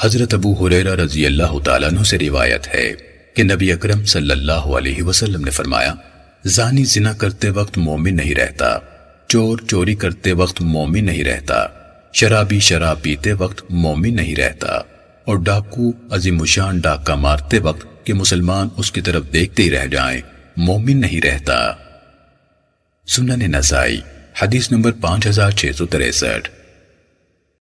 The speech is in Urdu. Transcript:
حضرت ابو حریرہ رضی اللہ تعالیٰ عنہ سے روایت ہے کہ نبی اکرم صلی اللہ علیہ وسلم نے فرمایا، زانی زنا کرتے وقت مومن نہیں رہتا، چور چوری کرتے وقت مومن نہیں رہتا، شرابی شراب پیتے وقت مومن نہیں رہتا، اور ڈاکو عظیم شان ڈاکہ مارتے وقت کہ مسلمان اس کی طرف دیکھتے ہی رہ جائیں، مومن نہیں رہتا۔ سنن نسائی، حدیث نمبر پانچ ہزار چھ سو تریسٹھ۔